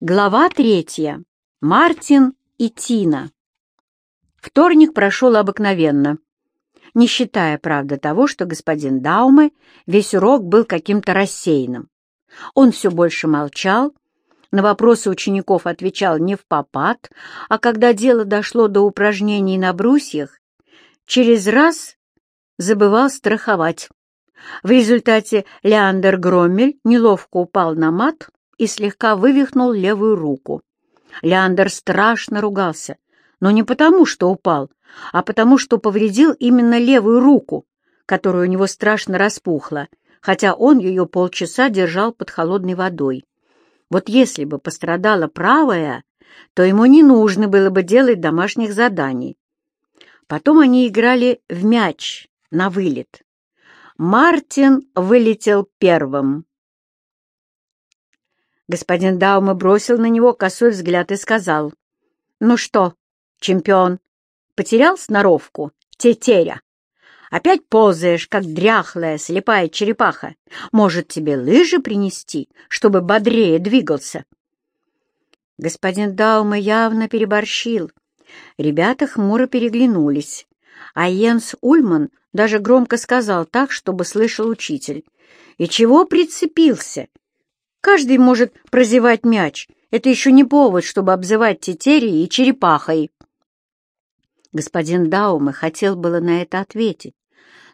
Глава третья. Мартин и Тина. Вторник прошел обыкновенно, не считая, правда, того, что господин Дауме весь урок был каким-то рассеянным. Он все больше молчал, на вопросы учеников отвечал не в попад, а когда дело дошло до упражнений на брусьях, через раз забывал страховать. В результате Леандер Громмель неловко упал на мат и слегка вывихнул левую руку. Леандр страшно ругался, но не потому, что упал, а потому, что повредил именно левую руку, которая у него страшно распухла, хотя он ее полчаса держал под холодной водой. Вот если бы пострадала правая, то ему не нужно было бы делать домашних заданий. Потом они играли в мяч на вылет. Мартин вылетел первым. Господин Даума бросил на него косой взгляд и сказал, «Ну что, чемпион, потерял сноровку, тетеря? Опять ползаешь, как дряхлая, слепая черепаха. Может, тебе лыжи принести, чтобы бодрее двигался?» Господин Даума явно переборщил. Ребята хмуро переглянулись, а Йенс Ульман даже громко сказал так, чтобы слышал учитель. «И чего прицепился? Каждый может прозевать мяч. Это еще не повод, чтобы обзывать тетерией и черепахой. Господин Дауме хотел было на это ответить,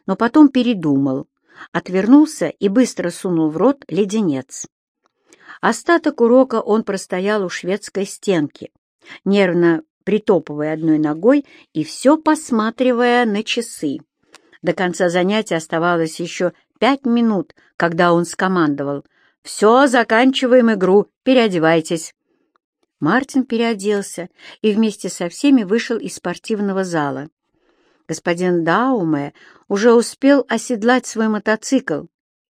но потом передумал, отвернулся и быстро сунул в рот леденец. Остаток урока он простоял у шведской стенки, нервно притопывая одной ногой и все посматривая на часы. До конца занятия оставалось еще пять минут, когда он скомандовал — «Все, заканчиваем игру, переодевайтесь». Мартин переоделся и вместе со всеми вышел из спортивного зала. Господин Дауме уже успел оседлать свой мотоцикл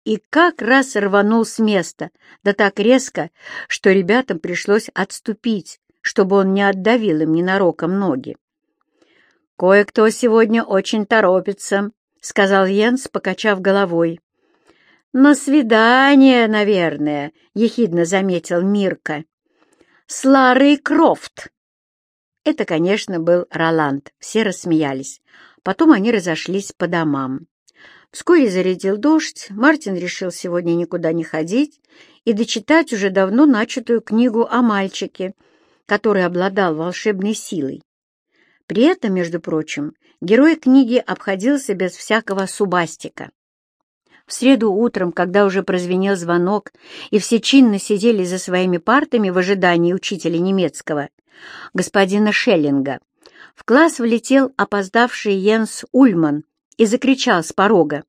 и как раз рванул с места, да так резко, что ребятам пришлось отступить, чтобы он не отдавил им ненароком ноги. «Кое-кто сегодня очень торопится», — сказал Йенс, покачав головой. «На свидание, наверное», — ехидно заметил Мирка. «С Ларой Крофт». Это, конечно, был Роланд. Все рассмеялись. Потом они разошлись по домам. Вскоре зарядил дождь, Мартин решил сегодня никуда не ходить и дочитать уже давно начатую книгу о мальчике, который обладал волшебной силой. При этом, между прочим, герой книги обходился без всякого субастика. В среду утром, когда уже прозвенел звонок, и все чинно сидели за своими партами в ожидании учителя немецкого, господина Шеллинга, в класс влетел опоздавший Йенс Ульман и закричал с порога.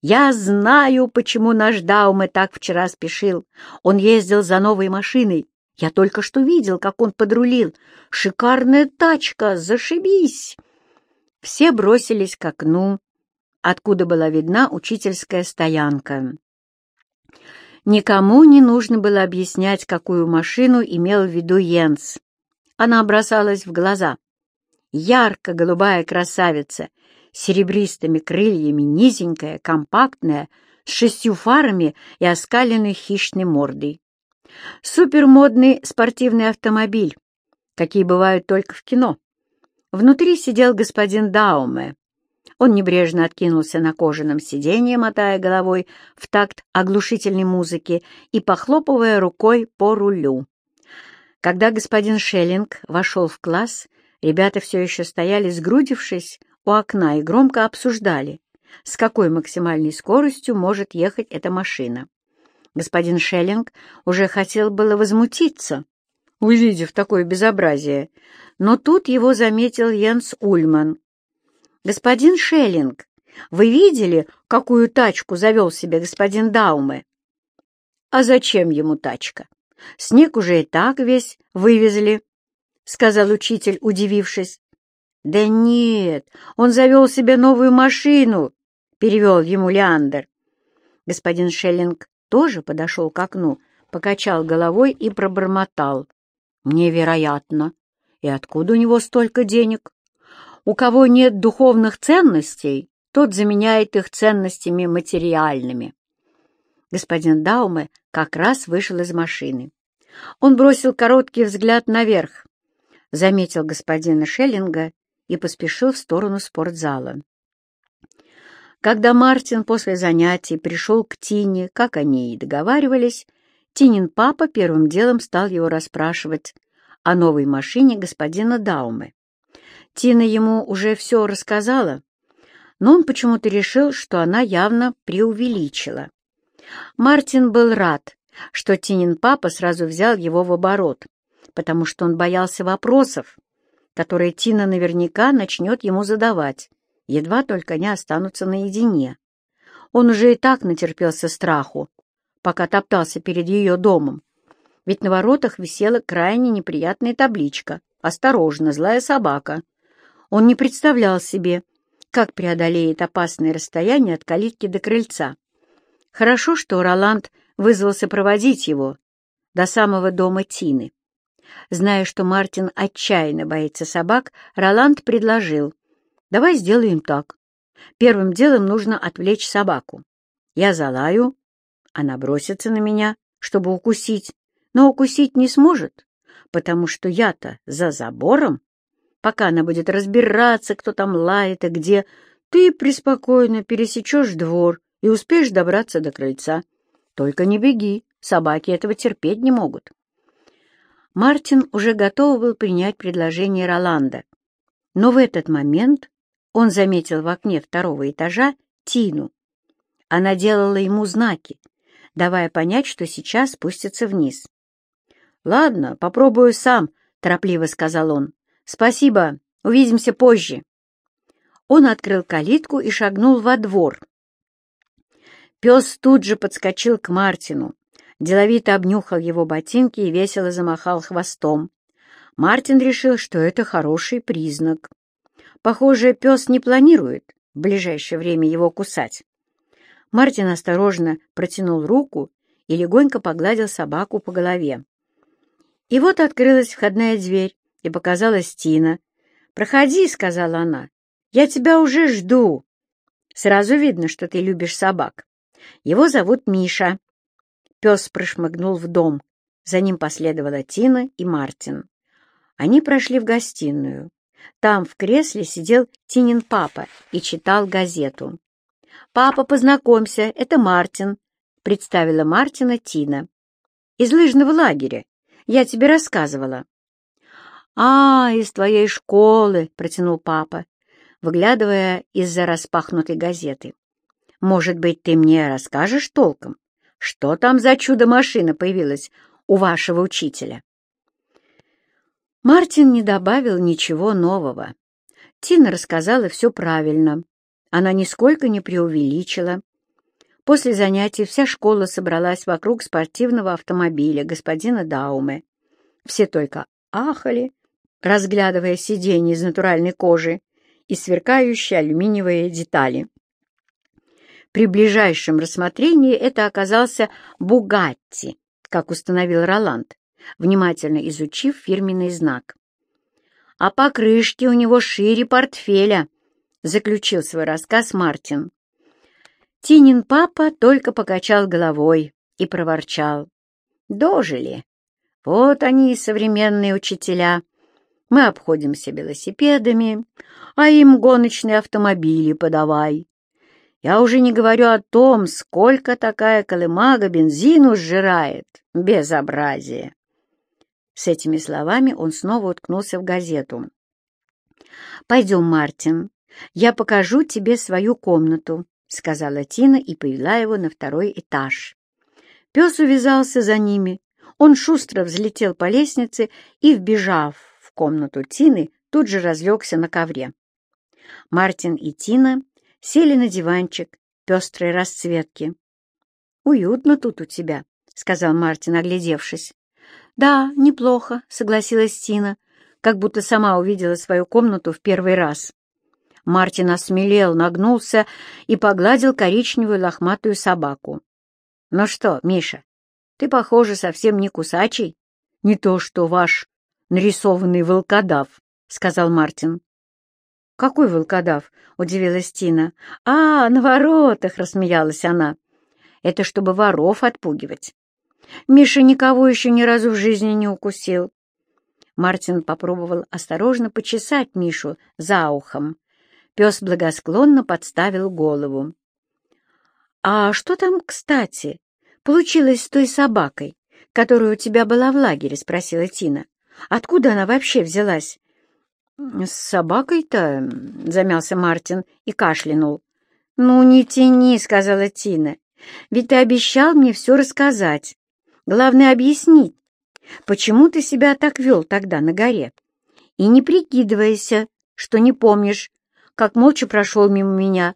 «Я знаю, почему наш Дауме так вчера спешил. Он ездил за новой машиной. Я только что видел, как он подрулил. Шикарная тачка, зашибись!» Все бросились к окну, откуда была видна учительская стоянка. Никому не нужно было объяснять, какую машину имел в виду Йенс. Она бросалась в глаза. Ярко-голубая красавица, с серебристыми крыльями, низенькая, компактная, с шестью фарами и оскаленной хищной мордой. Супермодный спортивный автомобиль, какие бывают только в кино. Внутри сидел господин Дауме, он небрежно откинулся на кожаном сиденье, мотая головой в такт оглушительной музыки и похлопывая рукой по рулю. Когда господин Шеллинг вошел в класс, ребята все еще стояли, сгрудившись у окна и громко обсуждали, с какой максимальной скоростью может ехать эта машина. Господин Шеллинг уже хотел было возмутиться, увидев такое безобразие, но тут его заметил Йенс Ульман «Господин Шеллинг, вы видели, какую тачку завел себе господин Дауме?» «А зачем ему тачка? Снег уже и так весь вывезли», — сказал учитель, удивившись. «Да нет, он завел себе новую машину», — перевел ему Леандр. Господин Шеллинг тоже подошел к окну, покачал головой и пробормотал. «Невероятно! И откуда у него столько денег?» У кого нет духовных ценностей, тот заменяет их ценностями материальными. Господин Дауме как раз вышел из машины. Он бросил короткий взгляд наверх, заметил господина Шеллинга и поспешил в сторону спортзала. Когда Мартин после занятий пришел к Тине, как они и договаривались, Тинин папа первым делом стал его расспрашивать о новой машине господина Дауме. Тина ему уже все рассказала, но он почему-то решил, что она явно преувеличила. Мартин был рад, что Тинин папа сразу взял его в оборот, потому что он боялся вопросов, которые Тина наверняка начнет ему задавать, едва только они останутся наедине. Он уже и так натерпелся страху, пока топтался перед ее домом, ведь на воротах висела крайне неприятная табличка «Осторожно, злая собака». Он не представлял себе, как преодолеет опасное расстояние от калитки до крыльца. Хорошо, что Роланд вызвался проводить его до самого дома Тины. Зная, что Мартин отчаянно боится собак, Роланд предложил, Давай сделаем так. Первым делом нужно отвлечь собаку. Я залаю, она бросится на меня, чтобы укусить, но укусить не сможет, потому что я-то за забором. Пока она будет разбираться, кто там лает и где, ты преспокойно пересечешь двор и успеешь добраться до крыльца. Только не беги, собаки этого терпеть не могут. Мартин уже готов был принять предложение Роланда, но в этот момент он заметил в окне второго этажа Тину. Она делала ему знаки, давая понять, что сейчас спустится вниз. «Ладно, попробую сам», — торопливо сказал он. «Спасибо, увидимся позже». Он открыл калитку и шагнул во двор. Пес тут же подскочил к Мартину, деловито обнюхал его ботинки и весело замахал хвостом. Мартин решил, что это хороший признак. Похоже, пес не планирует в ближайшее время его кусать. Мартин осторожно протянул руку и легонько погладил собаку по голове. И вот открылась входная дверь, и показалась Тина. «Проходи», — сказала она, — «я тебя уже жду». Сразу видно, что ты любишь собак. Его зовут Миша. Пес прошмыгнул в дом. За ним последовала Тина и Мартин. Они прошли в гостиную. Там в кресле сидел Тинин папа и читал газету. «Папа, познакомься, это Мартин», — представила Мартина Тина. «Из лыжного лагеря. Я тебе рассказывала». «А, из твоей школы», — протянул папа, выглядывая из-за распахнутой газеты. «Может быть, ты мне расскажешь толком, что там за чудо-машина появилась у вашего учителя?» Мартин не добавил ничего нового. Тина рассказала все правильно. Она нисколько не преувеличила. После занятий вся школа собралась вокруг спортивного автомобиля господина Дауме. Все только ахали, разглядывая сиденье из натуральной кожи и сверкающие алюминиевые детали. При ближайшем рассмотрении это оказался «Бугатти», как установил Роланд внимательно изучив фирменный знак. «А покрышки у него шире портфеля», — заключил свой рассказ Мартин. Тинин папа только покачал головой и проворчал. «Дожили. Вот они современные учителя. Мы обходимся велосипедами, а им гоночные автомобили подавай. Я уже не говорю о том, сколько такая колымага бензину сжирает. Безобразие!» С этими словами он снова уткнулся в газету. «Пойдем, Мартин, я покажу тебе свою комнату», — сказала Тина и повела его на второй этаж. Пес увязался за ними. Он шустро взлетел по лестнице и, вбежав комнату Тины, тут же разлегся на ковре. Мартин и Тина сели на диванчик пестрой расцветки. «Уютно тут у тебя», — сказал Мартин, оглядевшись. «Да, неплохо», — согласилась Тина, как будто сама увидела свою комнату в первый раз. Мартин осмелел, нагнулся и погладил коричневую лохматую собаку. «Ну что, Миша, ты, похоже, совсем не кусачий. Не то что ваш нарисованный волкодав», — сказал Мартин. «Какой волкодав?» — удивилась Тина. «А, на воротах!» — рассмеялась она. «Это чтобы воров отпугивать. Миша никого еще ни разу в жизни не укусил. Мартин попробовал осторожно почесать Мишу за ухом. Пес благосклонно подставил голову. «А что там, кстати, получилось с той собакой, которая у тебя была в лагере?» — спросила Тина. «Откуда она вообще взялась?» «С собакой-то...» — замялся Мартин и кашлянул. «Ну, не тяни», — сказала Тина. «Ведь ты обещал мне все рассказать. Главное — объяснить, почему ты себя так вел тогда на горе. И не прикидывайся, что не помнишь, как молча прошел мимо меня,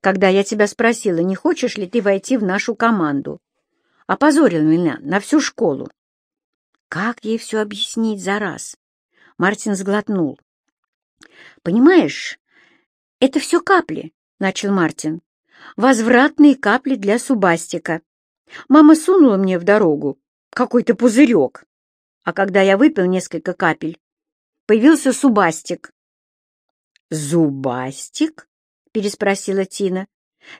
когда я тебя спросила, не хочешь ли ты войти в нашу команду. Опозорил меня на всю школу. Как ей все объяснить за раз? Мартин сглотнул. «Понимаешь, это все капли», — начал Мартин. «Возвратные капли для субастика. Мама сунула мне в дорогу какой-то пузырек, а когда я выпил несколько капель, появился субастик. «Зубастик?» — переспросила Тина.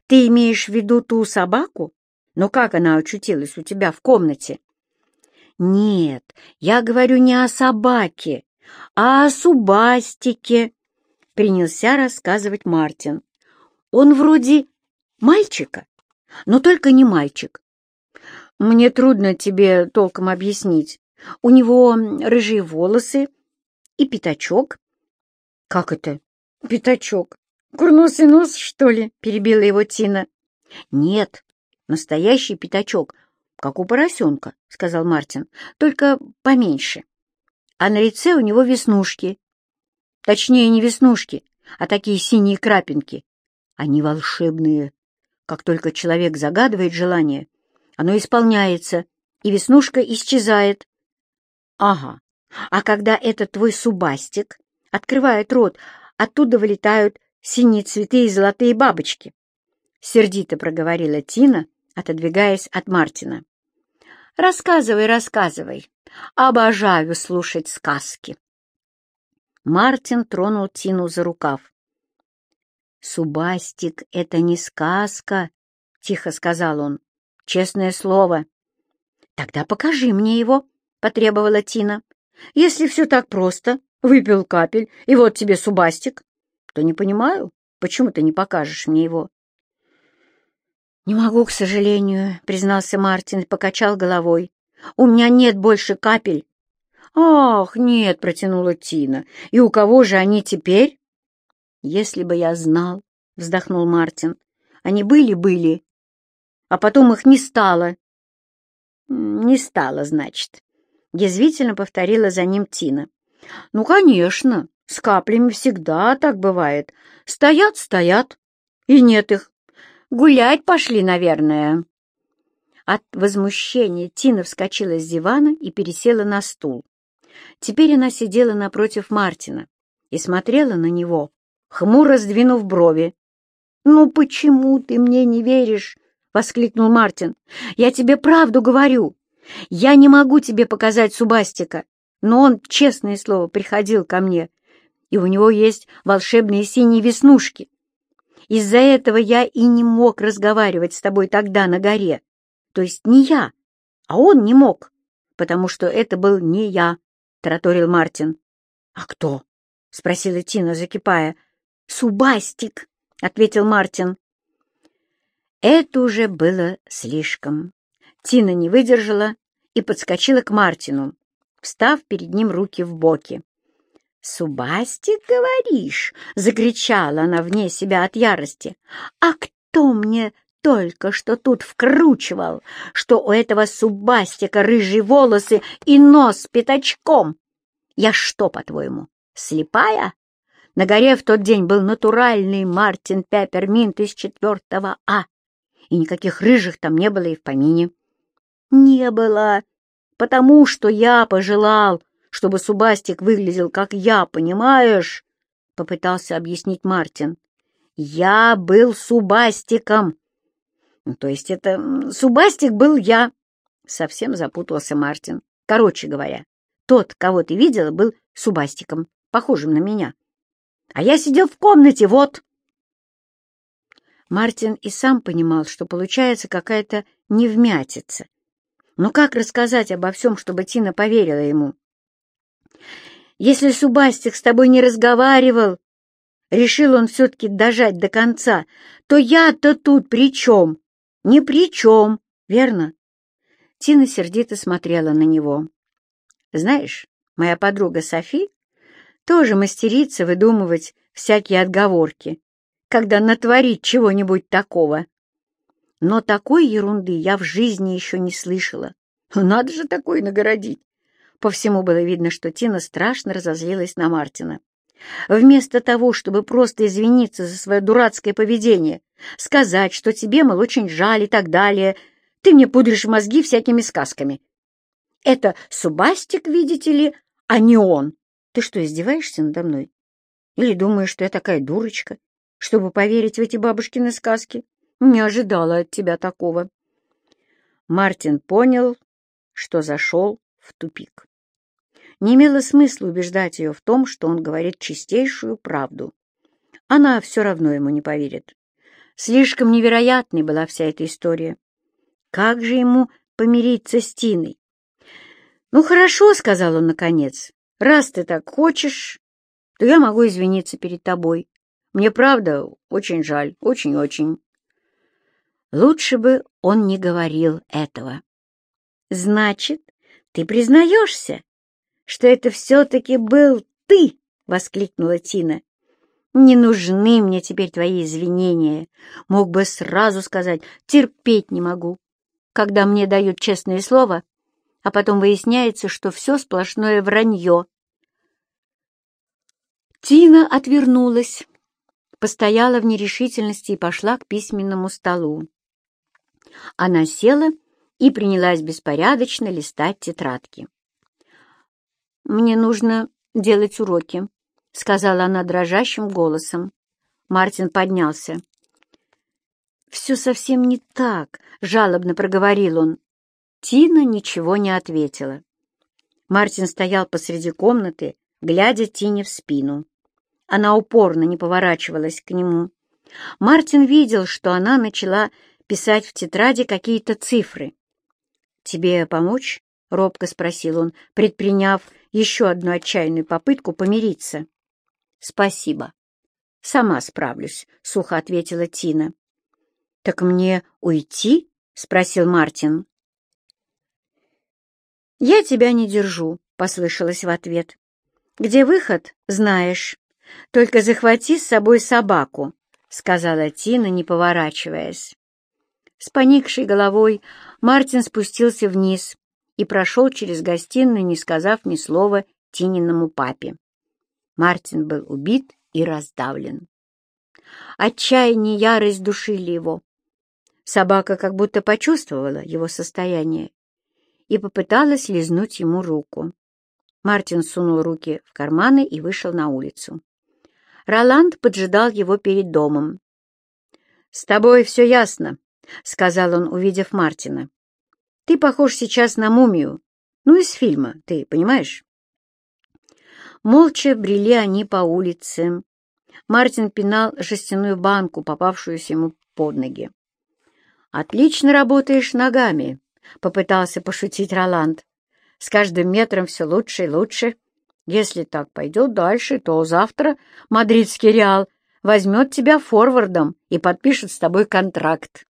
«Ты имеешь в виду ту собаку? Но как она очутилась у тебя в комнате?» «Нет, я говорю не о собаке, а о субастике», — принялся рассказывать Мартин. «Он вроде мальчика, но только не мальчик. Мне трудно тебе толком объяснить. У него рыжие волосы и пятачок». «Как это? Пятачок? Курносый нос, что ли?» — перебила его Тина. «Нет, настоящий пятачок, как у поросенка», — сказал Мартин, — «только поменьше. А на лице у него веснушки. Точнее, не веснушки, а такие синие крапинки. Они волшебные. Как только человек загадывает желание, оно исполняется, и веснушка исчезает. Ага, а когда этот твой субастик открывает рот, оттуда вылетают синие цветы и золотые бабочки. Сердито проговорила Тина, отодвигаясь от Мартина. «Рассказывай, рассказывай. Обожаю слушать сказки». Мартин тронул Тину за рукав. «Субастик — это не сказка», — тихо сказал он. Честное слово. Тогда покажи мне его, — потребовала Тина. Если все так просто, выпил капель, и вот тебе субастик, то не понимаю, почему ты не покажешь мне его. «Не могу, к сожалению», — признался Мартин и покачал головой. «У меня нет больше капель». «Ах, нет», — протянула Тина. «И у кого же они теперь?» «Если бы я знал», — вздохнул Мартин. «Они были-были, а потом их не стало. «Не стало, значит», — язвительно повторила за ним Тина. «Ну, конечно, с каплями всегда так бывает. Стоят, стоят, и нет их. Гулять пошли, наверное». От возмущения Тина вскочила с дивана и пересела на стул. Теперь она сидела напротив Мартина и смотрела на него, хмуро сдвинув брови. «Ну почему ты мне не веришь?» — воскликнул Мартин. «Я тебе правду говорю. Я не могу тебе показать Субастика, но он, честное слово, приходил ко мне, и у него есть волшебные синие веснушки. Из-за этого я и не мог разговаривать с тобой тогда на горе. То есть не я, а он не мог, потому что это был не я», — тараторил Мартин. «А кто?» — спросила Тина, закипая. «Субастик», — ответил Мартин. Это уже было слишком. Тина не выдержала и подскочила к Мартину, встав перед ним руки в боки. «Субастик, говоришь?» — закричала она вне себя от ярости. «А кто мне только что тут вкручивал, что у этого субастика рыжие волосы и нос пятачком? Я что, по-твоему, слепая?» На горе в тот день был натуральный Мартин Пепперминт из четвертого А и никаких рыжих там не было и в помине. Не было, потому что я пожелал, чтобы Субастик выглядел, как я, понимаешь? Попытался объяснить Мартин. Я был Субастиком. Ну, то есть это Субастик был я. Совсем запутался Мартин. Короче говоря, тот, кого ты видела, был Субастиком, похожим на меня. А я сидел в комнате, вот. Мартин и сам понимал, что получается какая-то невмятица. Но как рассказать обо всем, чтобы Тина поверила ему? Если Субастик с тобой не разговаривал, решил он все-таки дожать до конца, то я-то тут при чем? Ни при чем, верно? Тина сердито смотрела на него. Знаешь, моя подруга Софи тоже мастерица выдумывать всякие отговорки, когда натворит чего-нибудь такого. Но такой ерунды я в жизни еще не слышала. Надо же такой нагородить. По всему было видно, что Тина страшно разозлилась на Мартина. Вместо того, чтобы просто извиниться за свое дурацкое поведение, сказать, что тебе, мол, очень жаль и так далее, ты мне пудришь мозги всякими сказками. Это Субастик, видите ли, а не он. Ты что, издеваешься надо мной? Или думаешь, что я такая дурочка, чтобы поверить в эти бабушкины сказки? Не ожидала от тебя такого. Мартин понял, что зашел в тупик. Не имело смысла убеждать ее в том, что он говорит чистейшую правду. Она все равно ему не поверит. Слишком невероятной была вся эта история. Как же ему помириться с Тиной? «Ну хорошо», — сказал он наконец, — «раз ты так хочешь, то я могу извиниться перед тобой. Мне, правда, очень жаль, очень-очень». Лучше бы он не говорил этого. «Значит, ты признаешься, что это все-таки был ты!» — воскликнула Тина. «Не нужны мне теперь твои извинения. Мог бы сразу сказать, терпеть не могу. Когда мне дают честное слово, а потом выясняется, что все сплошное вранье». Тина отвернулась, постояла в нерешительности и пошла к письменному столу. Она села и принялась беспорядочно листать тетрадки. «Мне нужно делать уроки», — сказала она дрожащим голосом. Мартин поднялся. «Все совсем не так», — жалобно проговорил он. Тина ничего не ответила. Мартин стоял посреди комнаты, глядя Тине в спину. Она упорно не поворачивалась к нему. Мартин видел, что она начала писать в тетради какие-то цифры. «Тебе помочь?» — робко спросил он, предприняв еще одну отчаянную попытку помириться. «Спасибо. Сама справлюсь», — сухо ответила Тина. «Так мне уйти?» — спросил Мартин. «Я тебя не держу», — послышалось в ответ. «Где выход, знаешь. Только захвати с собой собаку», — сказала Тина, не поворачиваясь. С поникшей головой Мартин спустился вниз и прошел через гостиную, не сказав ни слова Тининому папе. Мартин был убит и раздавлен. Отчаяние и ярость душили его. Собака как будто почувствовала его состояние и попыталась лизнуть ему руку. Мартин сунул руки в карманы и вышел на улицу. Роланд поджидал его перед домом. «С тобой все ясно», — сказал он, увидев Мартина. «Ты похож сейчас на мумию. Ну, из фильма, ты понимаешь?» Молча брели они по улице. Мартин пинал жестяную банку, попавшуюся ему под ноги. «Отлично работаешь ногами», — попытался пошутить Роланд. «С каждым метром все лучше и лучше. Если так пойдет дальше, то завтра мадридский Реал возьмет тебя форвардом и подпишет с тобой контракт».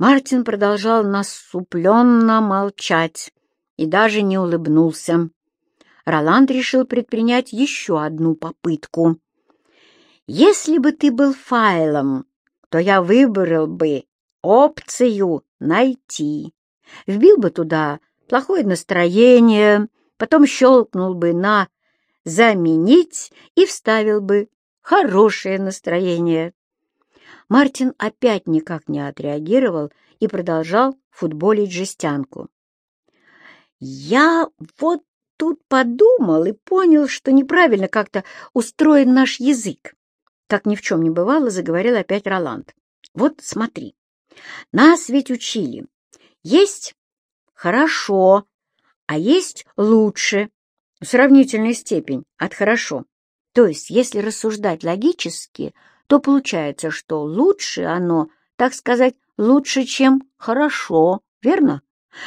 Мартин продолжал насупленно молчать и даже не улыбнулся. Роланд решил предпринять еще одну попытку. «Если бы ты был файлом, то я выбрал бы опцию «Найти». Вбил бы туда плохое настроение, потом щелкнул бы на «Заменить» и вставил бы хорошее настроение. Мартин опять никак не отреагировал и продолжал футболить жестянку. «Я вот тут подумал и понял, что неправильно как-то устроен наш язык. Как ни в чем не бывало, заговорил опять Роланд. Вот смотри, нас ведь учили. Есть хорошо, а есть лучше. Сравнительная степень от хорошо. То есть, если рассуждать логически, то получается, что лучше оно, так сказать, лучше, чем хорошо, верно?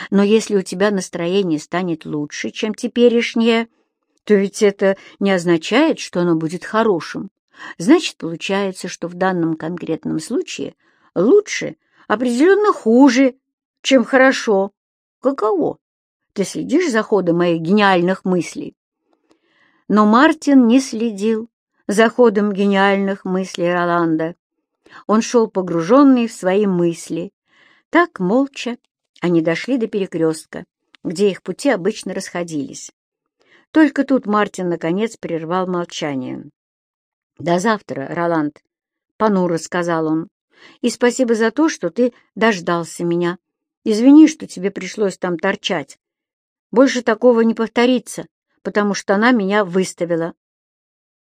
Но если у тебя настроение станет лучше, чем теперешнее, то ведь это не означает, что оно будет хорошим. Значит, получается, что в данном конкретном случае лучше определенно хуже, чем хорошо. Каково? Ты следишь за ходом моих гениальных мыслей? Но Мартин не следил за ходом гениальных мыслей Роланда. Он шел погруженный в свои мысли. Так, молча, они дошли до перекрестка, где их пути обычно расходились. Только тут Мартин, наконец, прервал молчание. «До завтра, Роланд», — понуро сказал он. «И спасибо за то, что ты дождался меня. Извини, что тебе пришлось там торчать. Больше такого не повторится, потому что она меня выставила».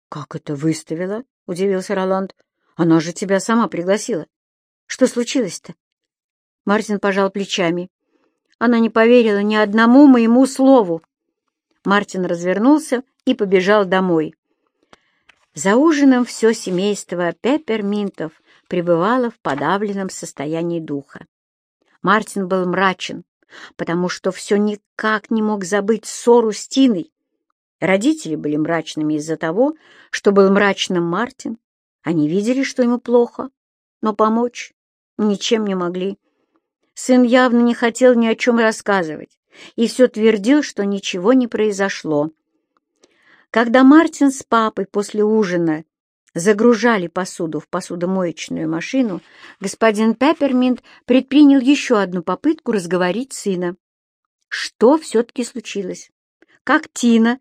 «Как это выставила?» — удивился Роланд. «Она же тебя сама пригласила. Что случилось-то?» Мартин пожал плечами. Она не поверила ни одному моему слову. Мартин развернулся и побежал домой. За ужином все семейство пепперминтов пребывало в подавленном состоянии духа. Мартин был мрачен, потому что все никак не мог забыть ссору с Тиной. Родители были мрачными из-за того, что был мрачным Мартин. Они видели, что ему плохо, но помочь ничем не могли. Сын явно не хотел ни о чем рассказывать и все твердил, что ничего не произошло. Когда Мартин с папой после ужина загружали посуду в посудомоечную машину, господин Пепперминт предпринял еще одну попытку разговорить сына. Что все-таки случилось? Как Тина?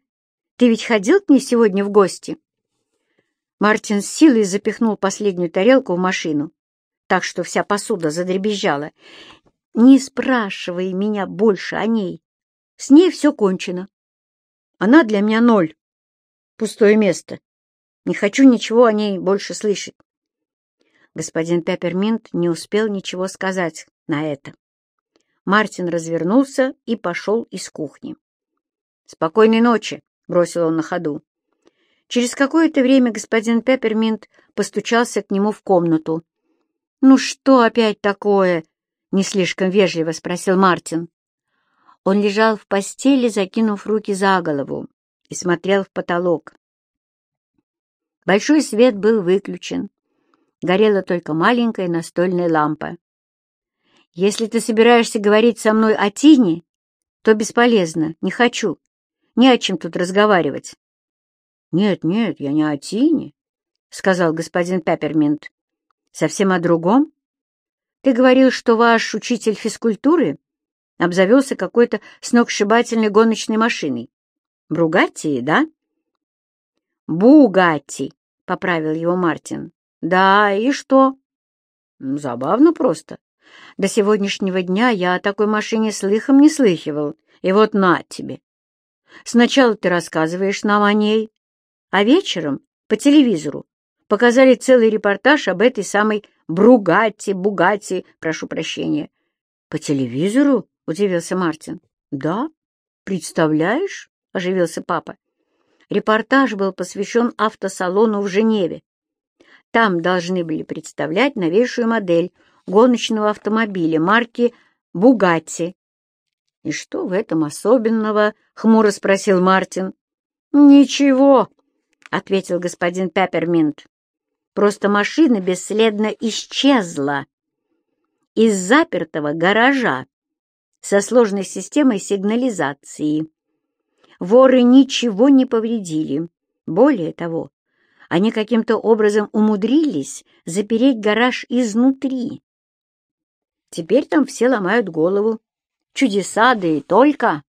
Ты ведь ходил к ней сегодня в гости? Мартин с силой запихнул последнюю тарелку в машину, так что вся посуда задребезжала. «Не спрашивай меня больше о ней. С ней все кончено. Она для меня ноль пустое место. Не хочу ничего о ней больше слышать. Господин Пепперминт не успел ничего сказать на это. Мартин развернулся и пошел из кухни. «Спокойной ночи!» — бросил он на ходу. Через какое-то время господин Пепперминт постучался к нему в комнату. «Ну что опять такое?» — не слишком вежливо спросил Мартин. Он лежал в постели, закинув руки за голову и смотрел в потолок. Большой свет был выключен. Горела только маленькая настольная лампа. «Если ты собираешься говорить со мной о Тине, то бесполезно, не хочу. Не о чем тут разговаривать». «Нет, нет, я не о Тине», — сказал господин Пепперминт. «Совсем о другом? Ты говорил, что ваш учитель физкультуры обзавелся какой-то сногсшибательной гоночной машиной. Бругатти, да? Бугатти, поправил его Мартин. Да, и что? Забавно просто. До сегодняшнего дня я о такой машине слыхом не слыхивал. И вот на тебе. Сначала ты рассказываешь нам о ней, а вечером по телевизору показали целый репортаж об этой самой Бругатти, Бугатти, прошу прощения. По телевизору? — удивился Мартин. «Да? Представляешь?» — оживился папа. Репортаж был посвящен автосалону в Женеве. Там должны были представлять новейшую модель гоночного автомобиля марки «Бугатти». «И что в этом особенного?» — хмуро спросил Мартин. «Ничего», — ответил господин Пепперминт. «Просто машина бесследно исчезла из запертого гаража со сложной системой сигнализации. Воры ничего не повредили. Более того, они каким-то образом умудрились запереть гараж изнутри. Теперь там все ломают голову. Чудеса, да и только.